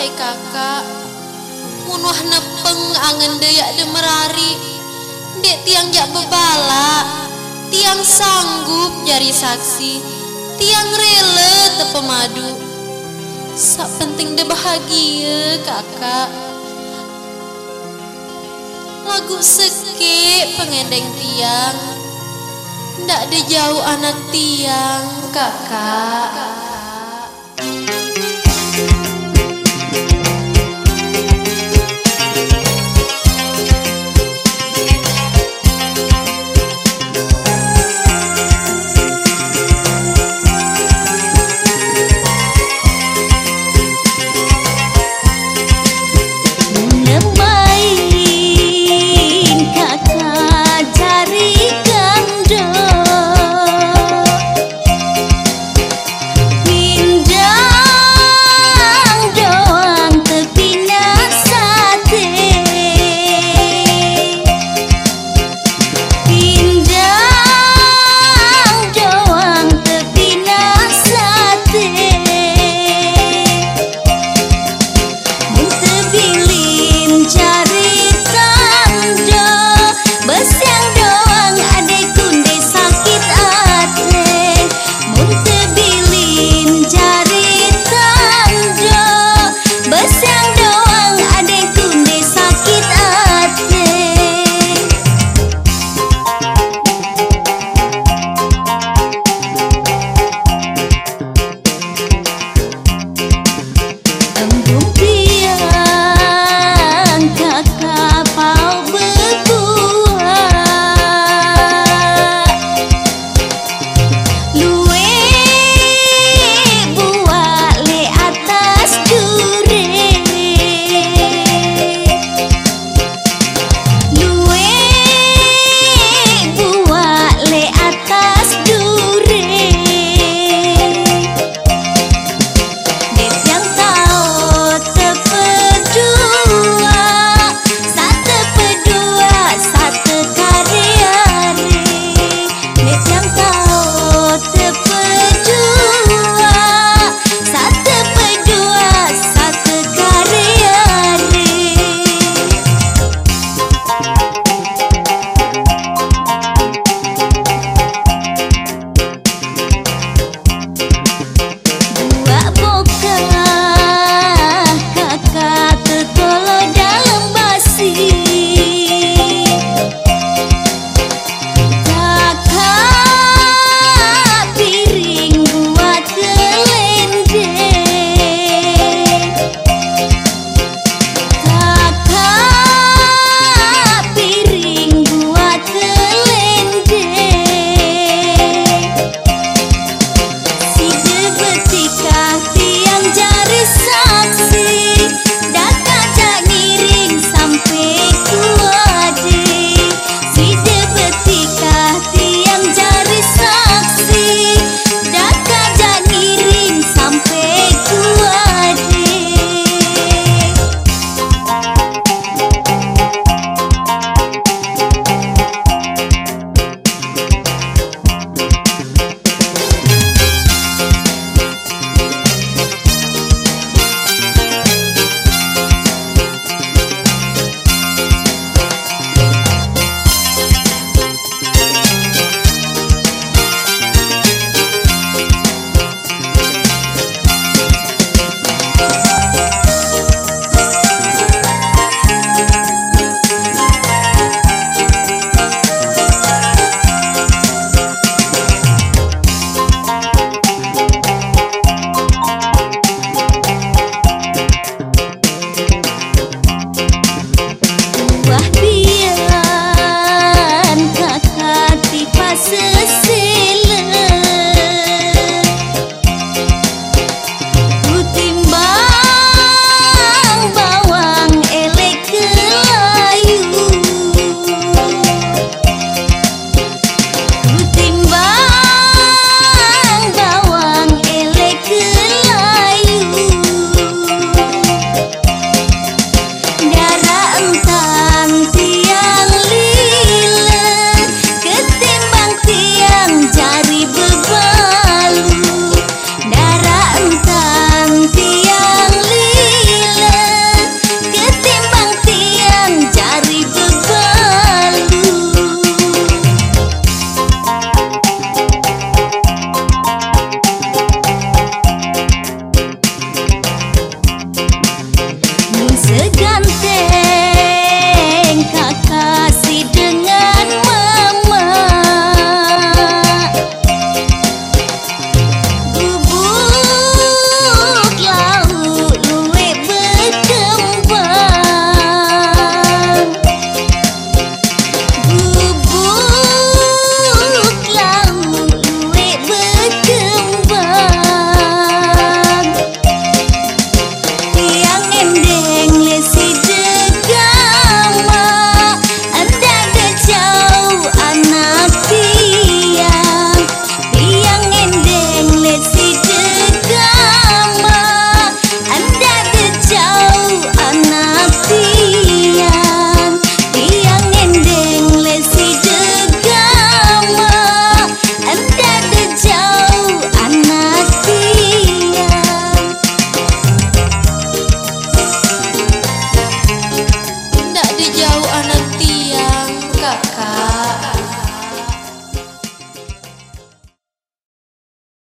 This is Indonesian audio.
Hai kakak Munuh nepeng angen dayak demerari. Dek tiang jak bebala Tiang sanggup jari saksi Tiang rela tepemadu Sak penting de bahagia kakak. Lagu seke pengendeng tiang Ndak de jauh anak tiang kakak.